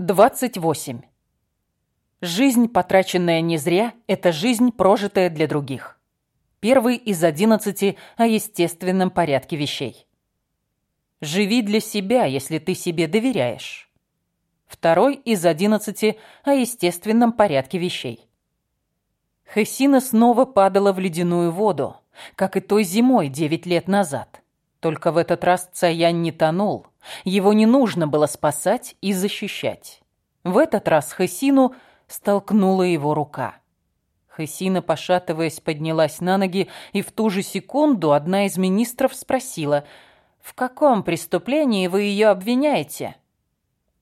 28. Жизнь, потраченная не зря, это жизнь, прожитая для других. Первый из одиннадцати о естественном порядке вещей. Живи для себя, если ты себе доверяешь. Второй из одиннадцати о естественном порядке вещей. Хессина снова падала в ледяную воду, как и той зимой девять лет назад. Только в этот раз Цаян не тонул. Его не нужно было спасать и защищать. В этот раз Хесину столкнула его рука. Хесина, пошатываясь, поднялась на ноги, и в ту же секунду одна из министров спросила, «В каком преступлении вы ее обвиняете?»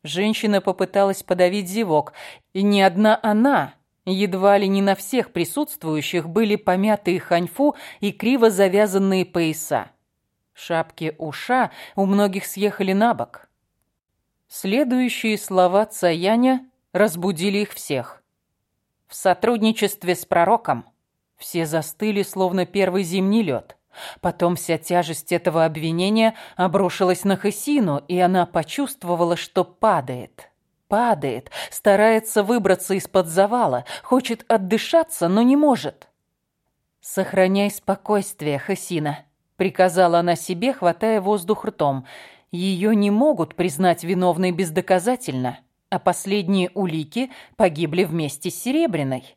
Женщина попыталась подавить зевок, и не одна она, едва ли не на всех присутствующих были помятые ханьфу и криво завязанные пояса. Шапки уша у многих съехали на бок. Следующие слова Цаяня разбудили их всех. В сотрудничестве с пророком все застыли, словно первый зимний лед. Потом вся тяжесть этого обвинения обрушилась на Хасину, и она почувствовала, что падает. Падает, старается выбраться из-под завала, хочет отдышаться, но не может. «Сохраняй спокойствие, Хасина», приказала она себе, хватая воздух ртом. Ее не могут признать виновной бездоказательно, а последние улики погибли вместе с Серебряной.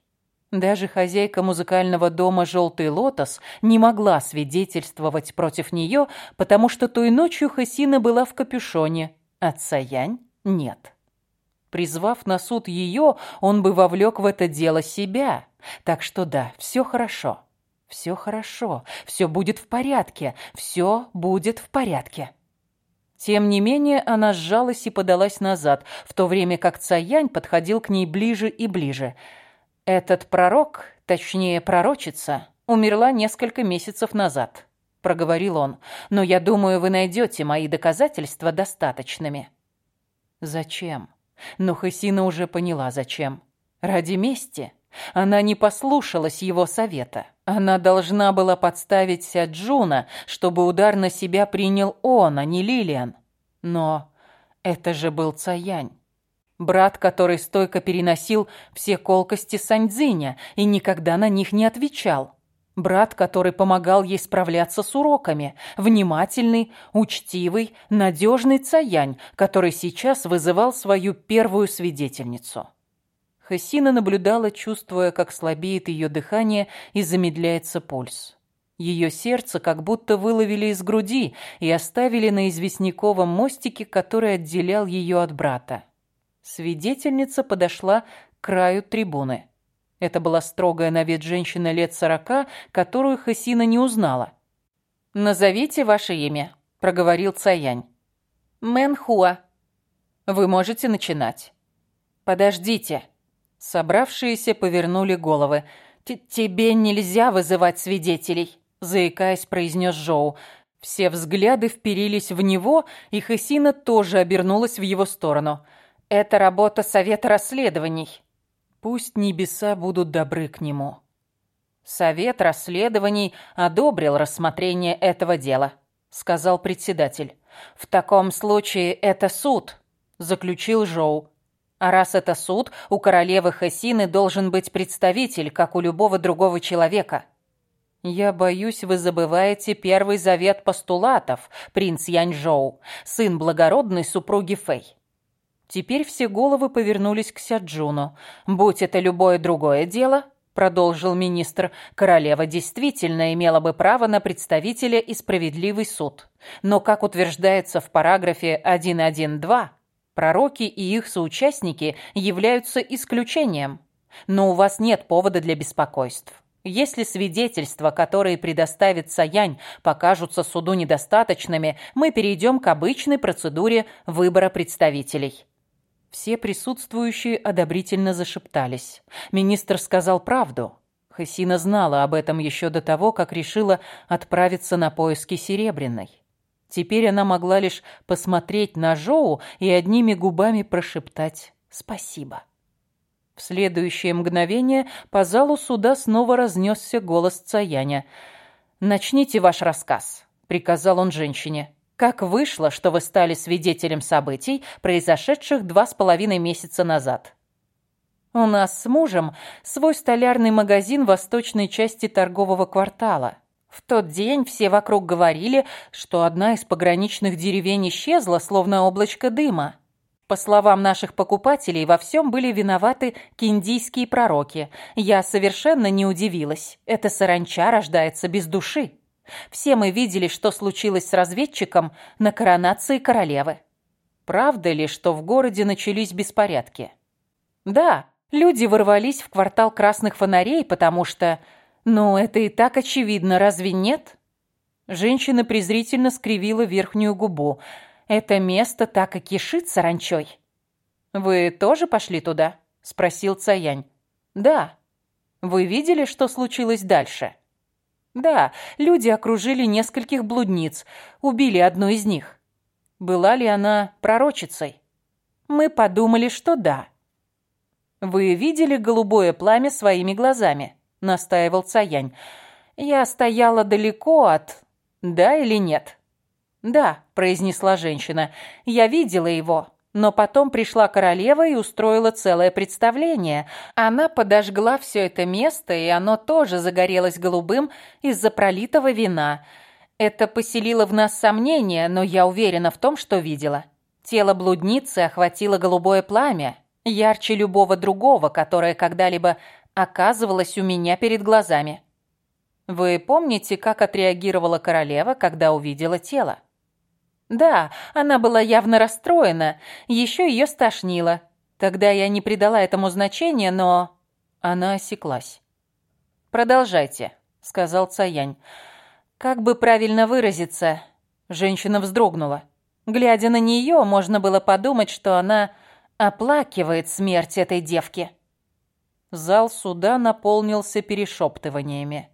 Даже хозяйка музыкального дома «Желтый лотос» не могла свидетельствовать против нее, потому что той ночью Хасина была в капюшоне, а Цаянь нет. Призвав на суд ее, он бы вовлек в это дело себя. Так что да, все хорошо. Все хорошо, все будет в порядке, все будет в порядке. Тем не менее, она сжалась и подалась назад, в то время как Цаянь подходил к ней ближе и ближе. «Этот пророк, точнее пророчица, умерла несколько месяцев назад», — проговорил он. «Но я думаю, вы найдете мои доказательства достаточными». «Зачем?» Но Хасина уже поняла, зачем. «Ради мести?» Она не послушалась его совета. Она должна была подставить Сяджуна, чтобы удар на себя принял он, а не Лилиан. Но это же был Цаянь. Брат, который стойко переносил все колкости Саньцзиня и никогда на них не отвечал. Брат, который помогал ей справляться с уроками. Внимательный, учтивый, надежный Цаянь, который сейчас вызывал свою первую свидетельницу. Хасина наблюдала, чувствуя, как слабеет ее дыхание и замедляется пульс. Ее сердце как будто выловили из груди и оставили на известняковом мостике, который отделял ее от брата. Свидетельница подошла к краю трибуны. Это была строгая на вид женщина лет сорока, которую Хасина не узнала. «Назовите ваше имя», — проговорил Цаянь. «Мэн Хуа». «Вы можете начинать». «Подождите», Собравшиеся повернули головы. «Тебе нельзя вызывать свидетелей», — заикаясь, произнес Жоу. Все взгляды вперились в него, и Хасина тоже обернулась в его сторону. «Это работа Совета расследований. Пусть небеса будут добры к нему». «Совет расследований одобрил рассмотрение этого дела», — сказал председатель. «В таком случае это суд», — заключил Жоу. А раз это суд, у королевы Хасины должен быть представитель, как у любого другого человека. Я боюсь, вы забываете первый завет постулатов, принц Яньжоу, сын благородной супруги Фэй. Теперь все головы повернулись к Сяджуну. Будь это любое другое дело, продолжил министр, королева действительно имела бы право на представителя и справедливый суд. Но, как утверждается в параграфе 1.1.2, Пророки и их соучастники являются исключением. Но у вас нет повода для беспокойств. Если свидетельства, которые предоставит Саянь, покажутся суду недостаточными, мы перейдем к обычной процедуре выбора представителей. Все присутствующие одобрительно зашептались. Министр сказал правду. Хасина знала об этом еще до того, как решила отправиться на поиски Серебряной. Теперь она могла лишь посмотреть на Жоу и одними губами прошептать «спасибо». В следующее мгновение по залу суда снова разнесся голос Цаяня. «Начните ваш рассказ», — приказал он женщине. Как вышло, что вы стали свидетелем событий, произошедших два с половиной месяца назад? У нас с мужем свой столярный магазин в восточной части торгового квартала. В тот день все вокруг говорили, что одна из пограничных деревень исчезла, словно облачко дыма. По словам наших покупателей, во всем были виноваты киндийские пророки. Я совершенно не удивилась. Эта саранча рождается без души. Все мы видели, что случилось с разведчиком на коронации королевы. Правда ли, что в городе начались беспорядки? Да, люди ворвались в квартал красных фонарей, потому что... Ну, это и так очевидно, разве нет? Женщина презрительно скривила верхнюю губу – это место так и кишит саранчой. Вы тоже пошли туда? Спросил Цаянь. Да. Вы видели, что случилось дальше? Да, люди окружили нескольких блудниц, убили одну из них. Была ли она пророчицей? Мы подумали, что да. Вы видели голубое пламя своими глазами? Настаивал Цаянь. Я стояла далеко от... Да или нет? «Да», — произнесла женщина, — «я видела его». Но потом пришла королева и устроила целое представление. Она подожгла все это место, и оно тоже загорелось голубым из-за пролитого вина. Это поселило в нас сомнения, но я уверена в том, что видела. Тело блудницы охватило голубое пламя, ярче любого другого, которое когда-либо оказывалось у меня перед глазами. Вы помните, как отреагировала королева, когда увидела тело? Да, она была явно расстроена, еще ее стошнило. Тогда я не придала этому значения, но... Она осеклась. «Продолжайте», — сказал Цаянь. «Как бы правильно выразиться?» Женщина вздрогнула. Глядя на нее, можно было подумать, что она оплакивает смерть этой девки. Зал суда наполнился перешептываниями.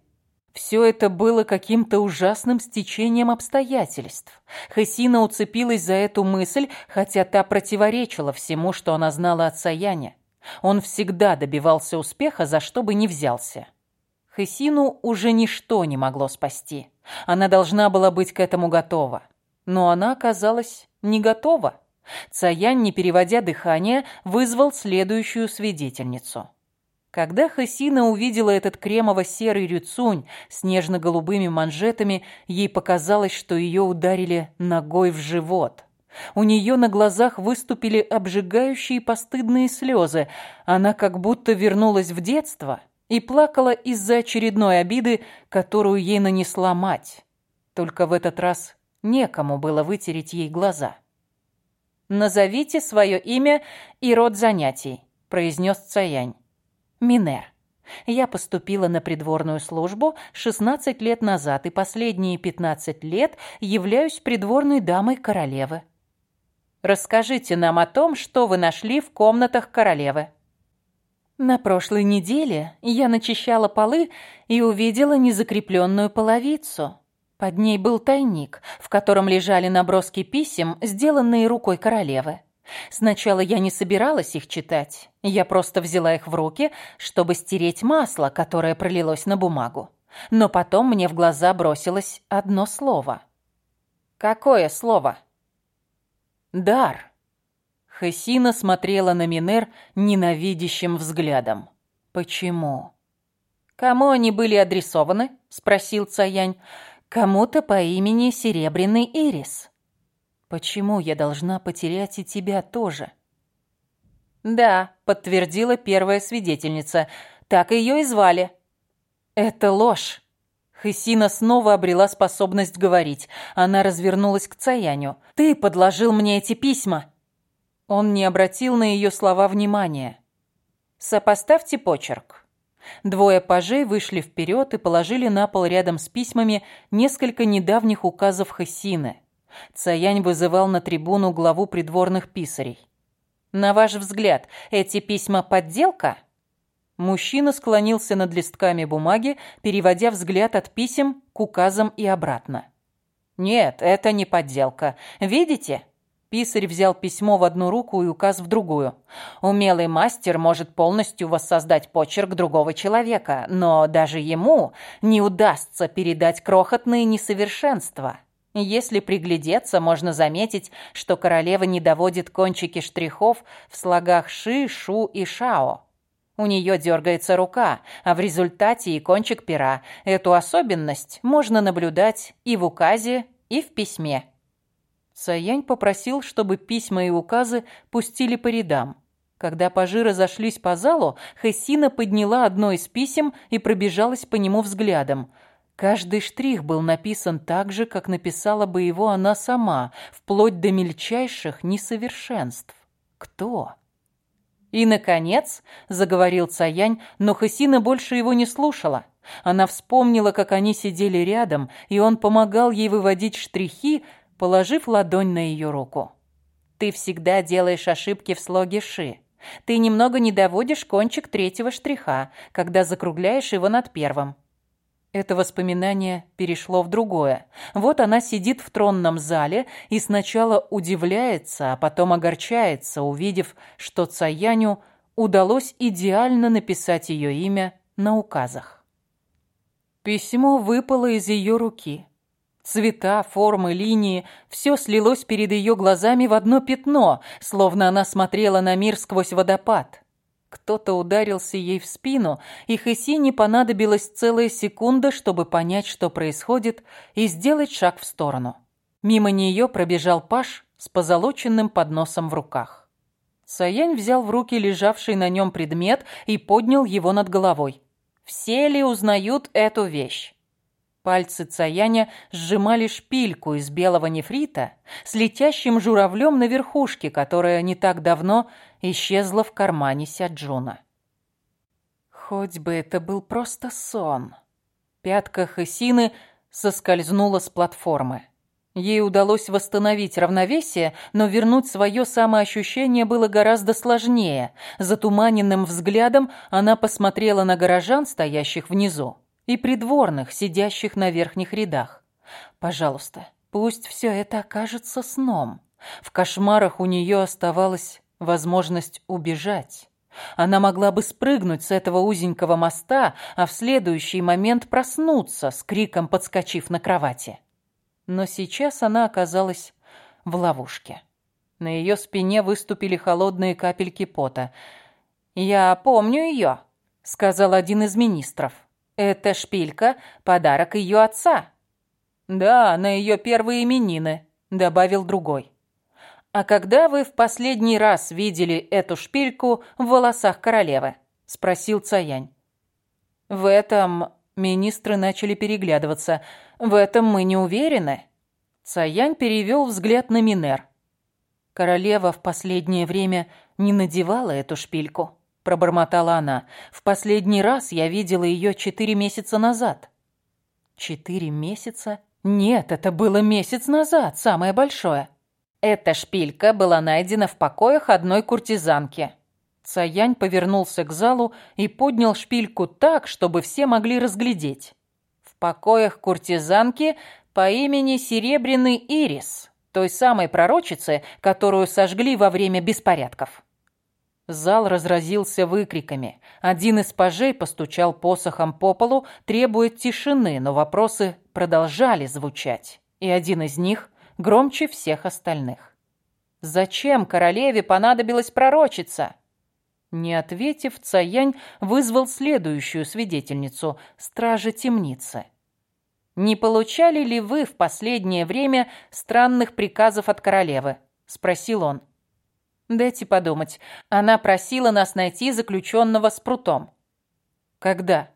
Все это было каким-то ужасным стечением обстоятельств. Хасина уцепилась за эту мысль, хотя та противоречила всему, что она знала от Саяня. Он всегда добивался успеха, за что бы ни взялся. Хасину уже ничто не могло спасти. Она должна была быть к этому готова. Но она оказалась не готова. Цаянь, не переводя дыхание, вызвал следующую свидетельницу. Когда Хасина увидела этот кремово-серый рюцунь с нежно-голубыми манжетами, ей показалось, что ее ударили ногой в живот. У нее на глазах выступили обжигающие постыдные слезы. Она как будто вернулась в детство и плакала из-за очередной обиды, которую ей нанесла мать. Только в этот раз некому было вытереть ей глаза. «Назовите свое имя и род занятий», — произнес Цаянь. Минер. Я поступила на придворную службу 16 лет назад и последние 15 лет являюсь придворной дамой королевы. Расскажите нам о том, что вы нашли в комнатах королевы. На прошлой неделе я начищала полы и увидела незакрепленную половицу. Под ней был тайник, в котором лежали наброски писем, сделанные рукой королевы. Сначала я не собиралась их читать. Я просто взяла их в руки, чтобы стереть масло, которое пролилось на бумагу. Но потом мне в глаза бросилось одно слово. «Какое слово?» «Дар». Хесина смотрела на Минер ненавидящим взглядом. «Почему?» «Кому они были адресованы?» — спросил Цаянь. «Кому-то по имени Серебряный Ирис». Почему я должна потерять и тебя тоже? Да, подтвердила первая свидетельница. Так ее и звали. Это ложь. Хысина снова обрела способность говорить. Она развернулась к Цаяню. «Ты подложил мне эти письма!» Он не обратил на ее слова внимания. «Сопоставьте почерк». Двое пажей вышли вперед и положили на пол рядом с письмами несколько недавних указов Хысины. Цаянь вызывал на трибуну главу придворных писарей. «На ваш взгляд, эти письма подделка?» Мужчина склонился над листками бумаги, переводя взгляд от писем к указам и обратно. «Нет, это не подделка. Видите?» Писарь взял письмо в одну руку и указ в другую. «Умелый мастер может полностью воссоздать почерк другого человека, но даже ему не удастся передать крохотные несовершенства. Если приглядеться, можно заметить, что королева не доводит кончики штрихов в слогах «ши», «шу» и «шао». У нее дергается рука, а в результате и кончик пера. Эту особенность можно наблюдать и в указе, и в письме. Саянь попросил, чтобы письма и указы пустили по рядам. Когда пажи разошлись по залу, Хессина подняла одно из писем и пробежалась по нему взглядом. Каждый штрих был написан так же, как написала бы его она сама, вплоть до мельчайших несовершенств. Кто? И, наконец, заговорил Цаянь, но Хасина больше его не слушала. Она вспомнила, как они сидели рядом, и он помогал ей выводить штрихи, положив ладонь на ее руку. «Ты всегда делаешь ошибки в слоге «ши». Ты немного не доводишь кончик третьего штриха, когда закругляешь его над первым. Это воспоминание перешло в другое. Вот она сидит в тронном зале и сначала удивляется, а потом огорчается, увидев, что Цаяню удалось идеально написать ее имя на указах. Письмо выпало из ее руки. Цвета, формы, линии – все слилось перед ее глазами в одно пятно, словно она смотрела на мир сквозь водопад. Кто-то ударился ей в спину, и Хесине понадобилась целая секунда, чтобы понять, что происходит, и сделать шаг в сторону. Мимо нее пробежал Паш с позолоченным подносом в руках. Саянь взял в руки лежавший на нем предмет и поднял его над головой. Все ли узнают эту вещь? Пальцы Цаяня сжимали шпильку из белого нефрита с летящим журавлем на верхушке, которая не так давно исчезла в кармане Сяджуна. Хоть бы это был просто сон. Пятка Хасины соскользнула с платформы. Ей удалось восстановить равновесие, но вернуть свое самоощущение было гораздо сложнее. Затуманенным взглядом она посмотрела на горожан, стоящих внизу и придворных, сидящих на верхних рядах. Пожалуйста, пусть все это окажется сном. В кошмарах у нее оставалась возможность убежать. Она могла бы спрыгнуть с этого узенького моста, а в следующий момент проснуться, с криком подскочив на кровати. Но сейчас она оказалась в ловушке. На ее спине выступили холодные капельки пота. «Я помню ее», — сказал один из министров. «Эта шпилька — подарок ее отца». «Да, на ее первые именины», — добавил другой. «А когда вы в последний раз видели эту шпильку в волосах королевы?» — спросил Цаянь. «В этом...» — министры начали переглядываться. «В этом мы не уверены». Цаянь перевел взгляд на Минер. Королева в последнее время не надевала эту шпильку пробормотала она. «В последний раз я видела ее четыре месяца назад». «Четыре месяца? Нет, это было месяц назад, самое большое». Эта шпилька была найдена в покоях одной куртизанки. Цаянь повернулся к залу и поднял шпильку так, чтобы все могли разглядеть. В покоях куртизанки по имени Серебряный Ирис, той самой пророчицы, которую сожгли во время беспорядков. Зал разразился выкриками. Один из пажей постучал посохом по полу, требуя тишины, но вопросы продолжали звучать. И один из них громче всех остальных. «Зачем королеве понадобилась пророчица?» Не ответив, Цаянь вызвал следующую свидетельницу, стража темницы. «Не получали ли вы в последнее время странных приказов от королевы?» – спросил он. Дайте подумать. Она просила нас найти заключенного с прутом. Когда?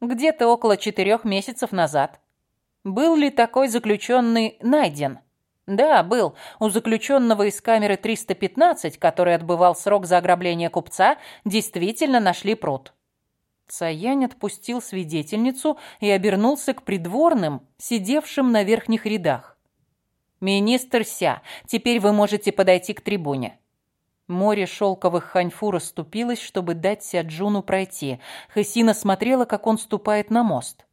Где-то около четырех месяцев назад. Был ли такой заключенный найден? Да, был. У заключенного из камеры 315, который отбывал срок за ограбление купца, действительно нашли пруд. Цаянь отпустил свидетельницу и обернулся к придворным, сидевшим на верхних рядах. «Министр Ся, теперь вы можете подойти к трибуне». Море шелковых ханьфу расступилось, чтобы дать Сяджуну пройти. Хасина смотрела, как он ступает на мост.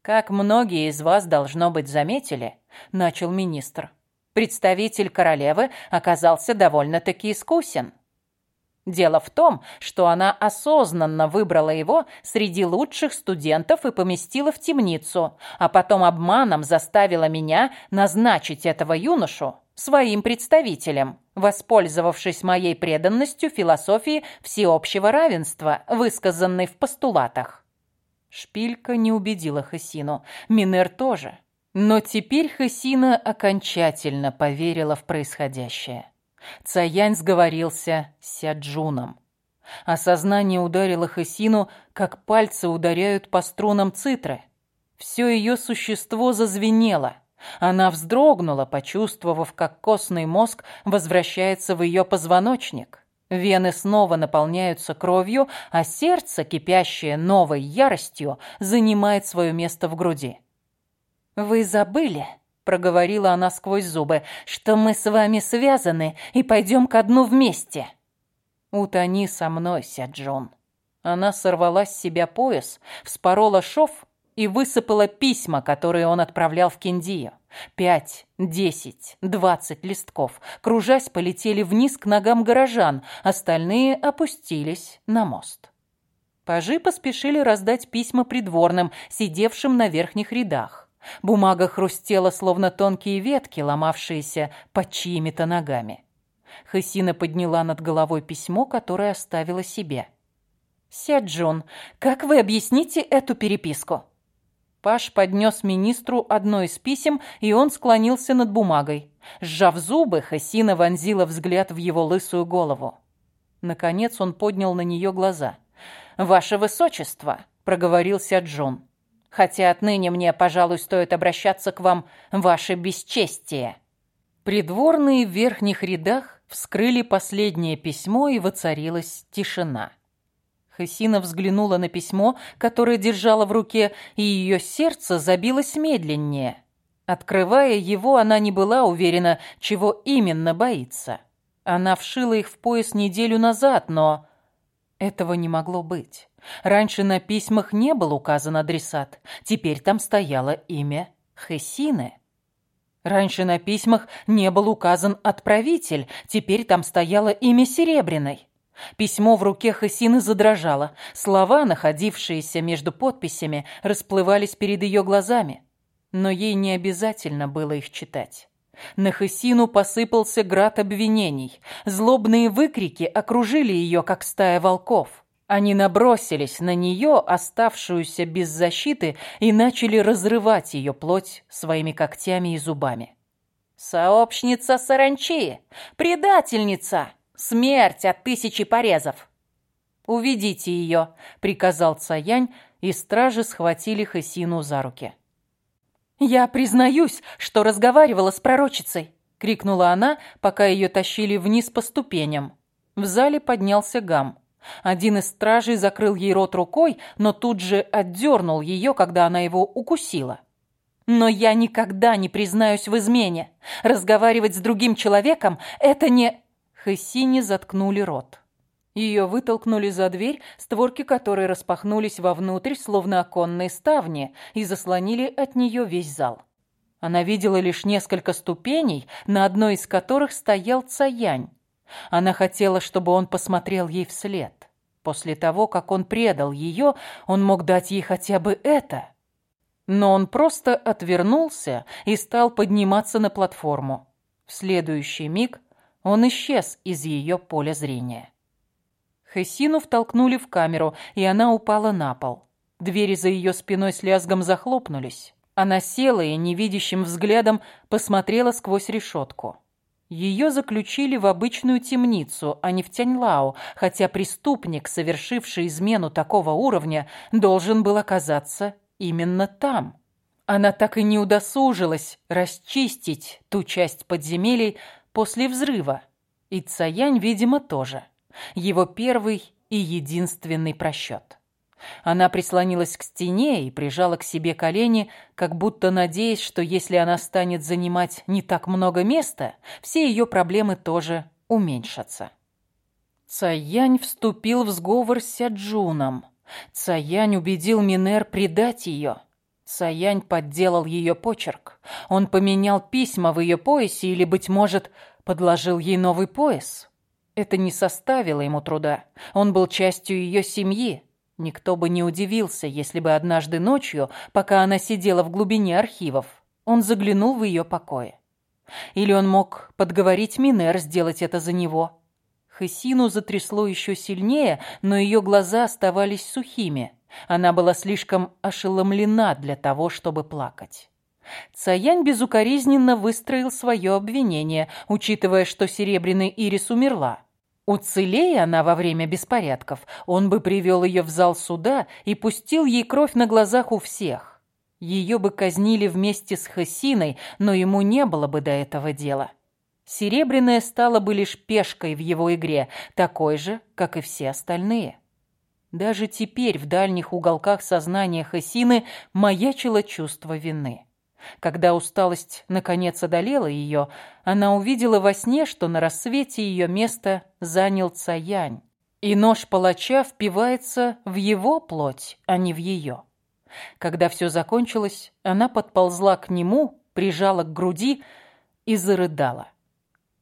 «Как многие из вас, должно быть, заметили», — начал министр, «представитель королевы оказался довольно-таки искусен». Дело в том, что она осознанно выбрала его среди лучших студентов и поместила в темницу, а потом обманом заставила меня назначить этого юношу своим представителем, воспользовавшись моей преданностью философии всеобщего равенства, высказанной в постулатах. Шпилька не убедила Хасину, Минер тоже. Но теперь Хасина окончательно поверила в происходящее. Цаянь сговорился с Сяджуном. Осознание ударило Хасину, как пальцы ударяют по струнам цитры. Все ее существо зазвенело. Она вздрогнула, почувствовав, как костный мозг возвращается в ее позвоночник. Вены снова наполняются кровью, а сердце, кипящее новой яростью, занимает свое место в груди. «Вы забыли?» Проговорила она сквозь зубы, что мы с вами связаны и пойдем ко дну вместе. Утони со мной, Сяджон. Она сорвала с себя пояс, вспорола шов и высыпала письма, которые он отправлял в Киндию. Пять, десять, двадцать листков, кружась, полетели вниз к ногам горожан, остальные опустились на мост. Пажи поспешили раздать письма придворным, сидевшим на верхних рядах. Бумага хрустела, словно тонкие ветки, ломавшиеся под чьими-то ногами. Хасина подняла над головой письмо, которое оставила себе. «Сяджун, как вы объясните эту переписку?» Паш поднес министру одно из писем, и он склонился над бумагой. Сжав зубы, Хасина вонзила взгляд в его лысую голову. Наконец он поднял на нее глаза. «Ваше Высочество!» — проговорил Сяджун хотя отныне мне, пожалуй, стоит обращаться к вам, ваше бесчестие». Придворные в верхних рядах вскрыли последнее письмо, и воцарилась тишина. Хасина взглянула на письмо, которое держала в руке, и ее сердце забилось медленнее. Открывая его, она не была уверена, чего именно боится. Она вшила их в пояс неделю назад, но этого не могло быть. Раньше на письмах не был указан адресат, теперь там стояло имя Хесины. Раньше на письмах не был указан отправитель, теперь там стояло имя Серебряной. Письмо в руке Хасины задрожало. Слова, находившиеся между подписями, расплывались перед ее глазами. Но ей не обязательно было их читать. На Хасину посыпался град обвинений. Злобные выкрики окружили ее, как стая волков. Они набросились на нее, оставшуюся без защиты, и начали разрывать ее плоть своими когтями и зубами. «Сообщница саранчи! Предательница! Смерть от тысячи порезов!» «Уведите ее!» — приказал Цаянь, и стражи схватили Хасину за руки. «Я признаюсь, что разговаривала с пророчицей!» — крикнула она, пока ее тащили вниз по ступеням. В зале поднялся гам. Один из стражей закрыл ей рот рукой, но тут же отдернул ее, когда она его укусила. «Но я никогда не признаюсь в измене. Разговаривать с другим человеком — это не...» Хессине заткнули рот. Ее вытолкнули за дверь, створки которой распахнулись вовнутрь, словно оконные ставни, и заслонили от нее весь зал. Она видела лишь несколько ступеней, на одной из которых стоял Цаянь. Она хотела, чтобы он посмотрел ей вслед. После того, как он предал ее, он мог дать ей хотя бы это. Но он просто отвернулся и стал подниматься на платформу. В следующий миг он исчез из ее поля зрения. Хессину втолкнули в камеру, и она упала на пол. Двери за ее спиной с лязгом захлопнулись. Она села и невидящим взглядом посмотрела сквозь решетку. Ее заключили в обычную темницу, а не в Тяньлао, хотя преступник, совершивший измену такого уровня, должен был оказаться именно там. Она так и не удосужилась расчистить ту часть подземелий после взрыва. И Цаянь, видимо, тоже. Его первый и единственный просчет. Она прислонилась к стене и прижала к себе колени, как будто надеясь, что если она станет занимать не так много места, все ее проблемы тоже уменьшатся. Цаянь вступил в сговор с Сяджуном. Цаянь убедил Минер предать ее. Цаянь подделал ее почерк. Он поменял письма в ее поясе или, быть может, подложил ей новый пояс. Это не составило ему труда. Он был частью ее семьи. Никто бы не удивился, если бы однажды ночью, пока она сидела в глубине архивов, он заглянул в ее покое. Или он мог подговорить Минер сделать это за него. Хесину затрясло еще сильнее, но ее глаза оставались сухими. Она была слишком ошеломлена для того, чтобы плакать. Цаянь безукоризненно выстроил свое обвинение, учитывая, что Серебряный Ирис умерла. Уцелея она во время беспорядков, он бы привел ее в зал суда и пустил ей кровь на глазах у всех. Ее бы казнили вместе с Хасиной, но ему не было бы до этого дела. Серебряная стала бы лишь пешкой в его игре, такой же, как и все остальные. Даже теперь в дальних уголках сознания Хасины маячило чувство вины. Когда усталость наконец одолела ее, она увидела во сне, что на рассвете ее место занял Цаянь, и нож палача впивается в его плоть, а не в ее. Когда все закончилось, она подползла к нему, прижала к груди и зарыдала.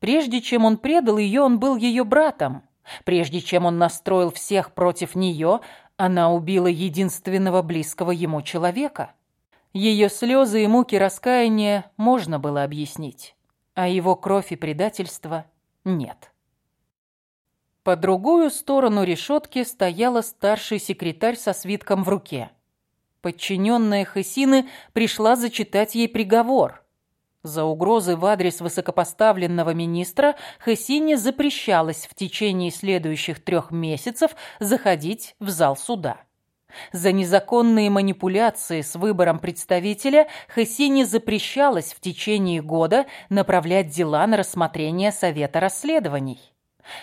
Прежде чем он предал ее, он был ее братом. Прежде чем он настроил всех против нее, она убила единственного близкого ему человека. Ее слезы и муки раскаяния можно было объяснить, а его кровь и предательство нет. По другую сторону решетки стояла старший секретарь со свитком в руке. Подчиненная Хасины пришла зачитать ей приговор. За угрозы в адрес высокопоставленного министра Хасине запрещалось в течение следующих трех месяцев заходить в зал суда. За незаконные манипуляции с выбором представителя Хессине запрещалось в течение года направлять дела на рассмотрение Совета расследований.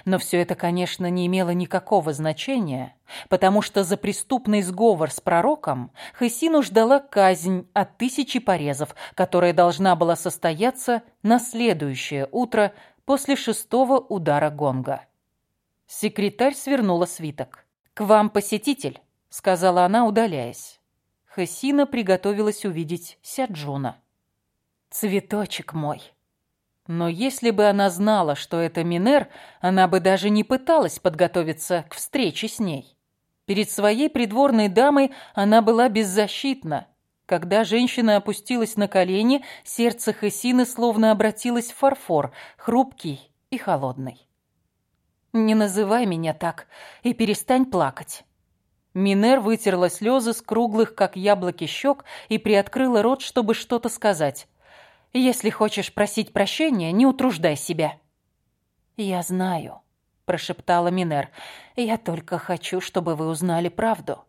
Но все это, конечно, не имело никакого значения, потому что за преступный сговор с пророком Хессину ждала казнь от тысячи порезов, которая должна была состояться на следующее утро после шестого удара гонга. Секретарь свернула свиток. «К вам посетитель» сказала она, удаляясь. Хасина приготовилась увидеть Сяджуна. «Цветочек мой!» Но если бы она знала, что это Минер, она бы даже не пыталась подготовиться к встрече с ней. Перед своей придворной дамой она была беззащитна. Когда женщина опустилась на колени, сердце Хасины словно обратилось в фарфор, хрупкий и холодный. «Не называй меня так и перестань плакать. Минер вытерла слезы с круглых, как яблоки, щек и приоткрыла рот, чтобы что-то сказать. «Если хочешь просить прощения, не утруждай себя». «Я знаю», — прошептала Минер. «Я только хочу, чтобы вы узнали правду».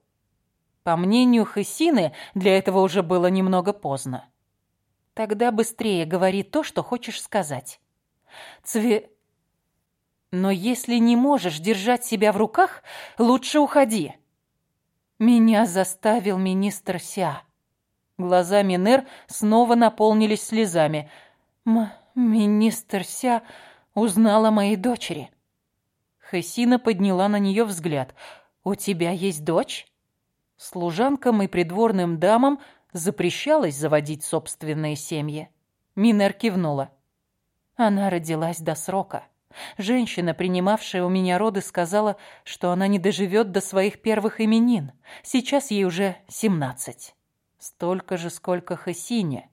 По мнению Хессины, для этого уже было немного поздно. «Тогда быстрее говори то, что хочешь сказать». «Цве...» «Но если не можешь держать себя в руках, лучше уходи». Меня заставил министр Ся. Глаза Минер снова наполнились слезами. М министр Ся узнал о моей дочери. Хесина подняла на нее взгляд. «У тебя есть дочь?» Служанкам и придворным дамам запрещалось заводить собственные семьи. Минер кивнула. Она родилась до срока. Женщина, принимавшая у меня роды, сказала, что она не доживет до своих первых именин. Сейчас ей уже семнадцать. Столько же, сколько Хасине.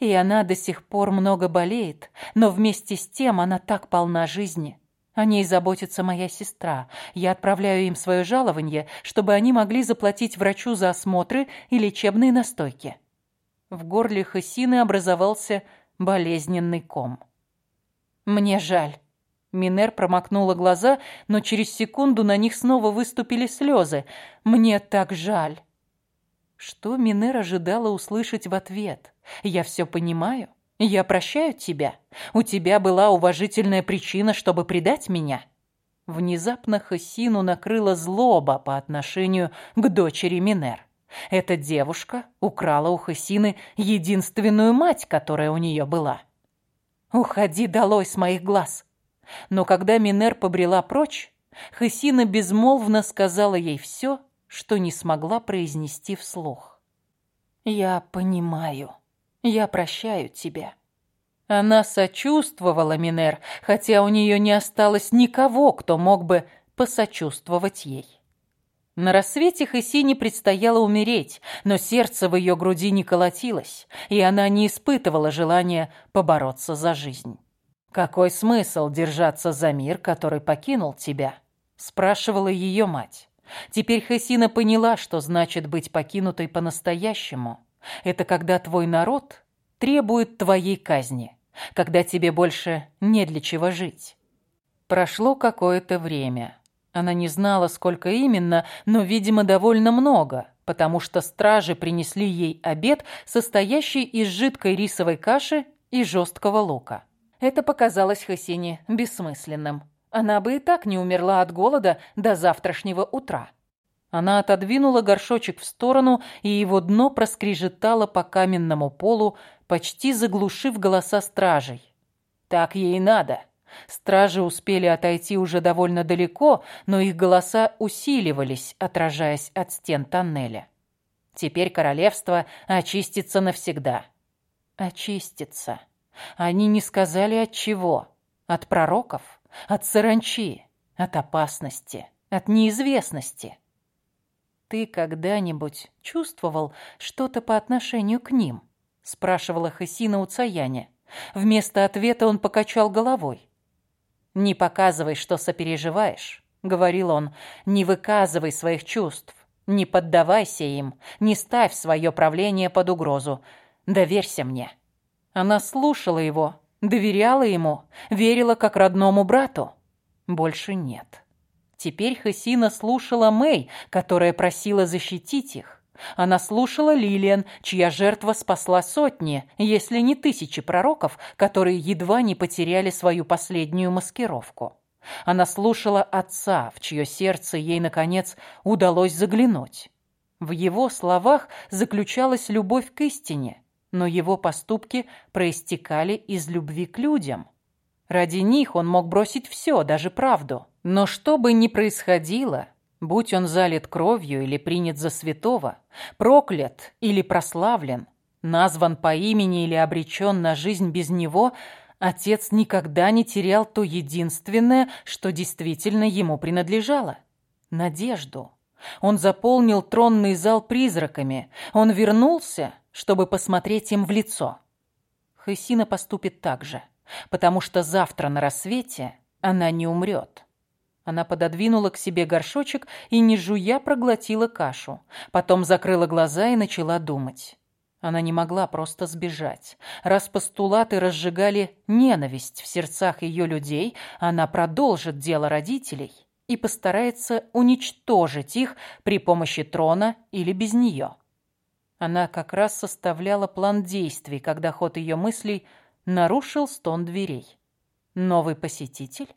И она до сих пор много болеет, но вместе с тем она так полна жизни. О ней заботится моя сестра. Я отправляю им свое жалование, чтобы они могли заплатить врачу за осмотры и лечебные настойки. В горле Хасины образовался болезненный ком. «Мне жаль», Минер промокнула глаза, но через секунду на них снова выступили слезы. «Мне так жаль!» Что Минер ожидала услышать в ответ? «Я все понимаю. Я прощаю тебя. У тебя была уважительная причина, чтобы предать меня». Внезапно Хасину накрыла злоба по отношению к дочери Минер. Эта девушка украла у Хасины единственную мать, которая у нее была. «Уходи долой с моих глаз!» Но когда Минер побрела прочь, Хесина безмолвно сказала ей все, что не смогла произнести вслух. «Я понимаю. Я прощаю тебя». Она сочувствовала Минер, хотя у нее не осталось никого, кто мог бы посочувствовать ей. На рассвете Хессине предстояло умереть, но сердце в ее груди не колотилось, и она не испытывала желания побороться за жизнь. «Какой смысл держаться за мир, который покинул тебя?» – спрашивала ее мать. Теперь Хессина поняла, что значит быть покинутой по-настоящему. Это когда твой народ требует твоей казни, когда тебе больше не для чего жить. Прошло какое-то время. Она не знала, сколько именно, но, видимо, довольно много, потому что стражи принесли ей обед, состоящий из жидкой рисовой каши и жесткого лука. Это показалось Хасине бессмысленным. Она бы и так не умерла от голода до завтрашнего утра. Она отодвинула горшочек в сторону, и его дно проскрежетало по каменному полу, почти заглушив голоса стражей. Так ей надо. Стражи успели отойти уже довольно далеко, но их голоса усиливались, отражаясь от стен тоннеля. Теперь королевство очистится навсегда. Очистится. Они не сказали от чего. От пророков, от саранчи, от опасности, от неизвестности. Ты когда-нибудь чувствовал что-то по отношению к ним? спрашивала Хасина у Цаяня. Вместо ответа он покачал головой. «Не показывай, что сопереживаешь», — говорил он, — «не выказывай своих чувств, не поддавайся им, не ставь свое правление под угрозу, доверься мне». Она слушала его, доверяла ему, верила как родному брату. Больше нет. Теперь Хасина слушала Мэй, которая просила защитить их. Она слушала Лилиан, чья жертва спасла сотни, если не тысячи пророков, которые едва не потеряли свою последнюю маскировку. Она слушала отца, в чье сердце ей, наконец, удалось заглянуть. В его словах заключалась любовь к истине, но его поступки проистекали из любви к людям. Ради них он мог бросить все, даже правду. Но что бы ни происходило, Будь он залит кровью или принят за святого, проклят или прославлен, назван по имени или обречен на жизнь без него, отец никогда не терял то единственное, что действительно ему принадлежало — надежду. Он заполнил тронный зал призраками. Он вернулся, чтобы посмотреть им в лицо. Хысина поступит так же, потому что завтра на рассвете она не умрет. Она пододвинула к себе горшочек и, не жуя, проглотила кашу. Потом закрыла глаза и начала думать. Она не могла просто сбежать. Раз постулаты разжигали ненависть в сердцах ее людей, она продолжит дело родителей и постарается уничтожить их при помощи трона или без нее. Она как раз составляла план действий, когда ход ее мыслей нарушил стон дверей. Новый посетитель?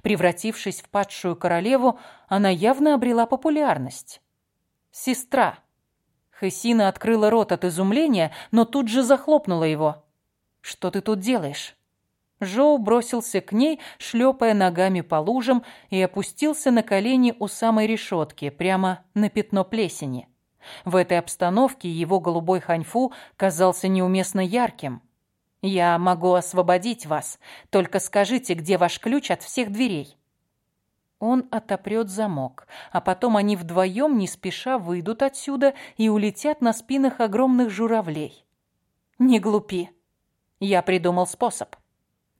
Превратившись в падшую королеву, она явно обрела популярность. «Сестра!» Хесина открыла рот от изумления, но тут же захлопнула его. «Что ты тут делаешь?» Жоу бросился к ней, шлепая ногами по лужам, и опустился на колени у самой решетки, прямо на пятно плесени. В этой обстановке его голубой ханьфу казался неуместно ярким. Я могу освободить вас. Только скажите, где ваш ключ от всех дверей?» Он отопрет замок, а потом они вдвоем не спеша выйдут отсюда и улетят на спинах огромных журавлей. «Не глупи. Я придумал способ.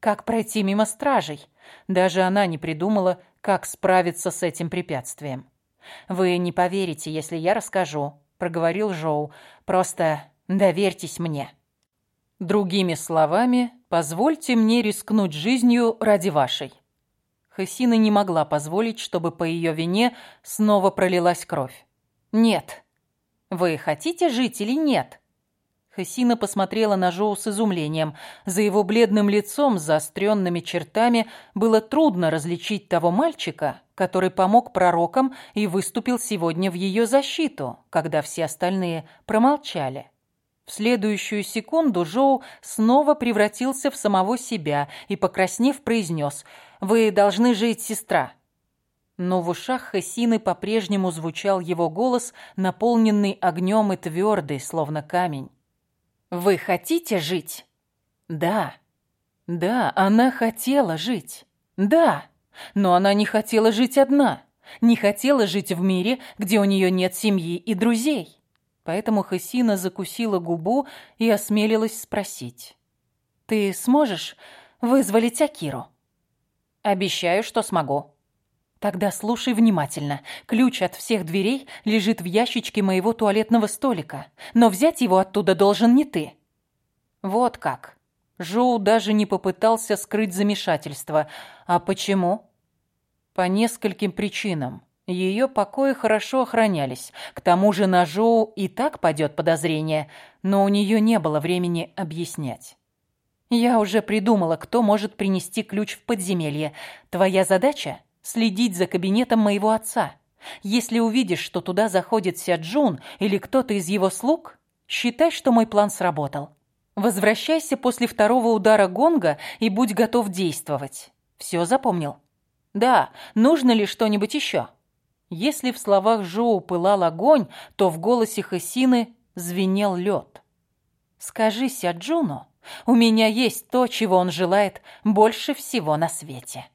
Как пройти мимо стражей? Даже она не придумала, как справиться с этим препятствием. «Вы не поверите, если я расскажу», — проговорил Жоу. «Просто доверьтесь мне». Другими словами, позвольте мне рискнуть жизнью ради вашей. Хасина не могла позволить, чтобы по ее вине снова пролилась кровь. Нет. Вы хотите жить или нет? Хасина посмотрела на Жоу с изумлением. За его бледным лицом с заостренными чертами было трудно различить того мальчика, который помог пророкам и выступил сегодня в ее защиту, когда все остальные промолчали. В следующую секунду Жоу снова превратился в самого себя и, покраснев, произнес «Вы должны жить, сестра». Но в ушах Хасины по-прежнему звучал его голос, наполненный огнем и твердый, словно камень. «Вы хотите жить?» «Да». Да, она хотела жить. Да, но она не хотела жить одна. Не хотела жить в мире, где у нее нет семьи и друзей. Поэтому Хасина закусила губу и осмелилась спросить. «Ты сможешь вызволить Акиру?» «Обещаю, что смогу». «Тогда слушай внимательно. Ключ от всех дверей лежит в ящичке моего туалетного столика, но взять его оттуда должен не ты». «Вот как». Жоу даже не попытался скрыть замешательство. «А почему?» «По нескольким причинам. Ее покои хорошо охранялись. К тому же на Жоу и так падет подозрение, но у нее не было времени объяснять. «Я уже придумала, кто может принести ключ в подземелье. Твоя задача — следить за кабинетом моего отца. Если увидишь, что туда заходит Сяджун или кто-то из его слуг, считай, что мой план сработал. Возвращайся после второго удара гонга и будь готов действовать. Все запомнил? Да, нужно ли что-нибудь еще?» Если в словах Жоу пылал огонь, то в голосе Хасины звенел лед. «Скажи Сяджуну, у меня есть то, чего он желает больше всего на свете».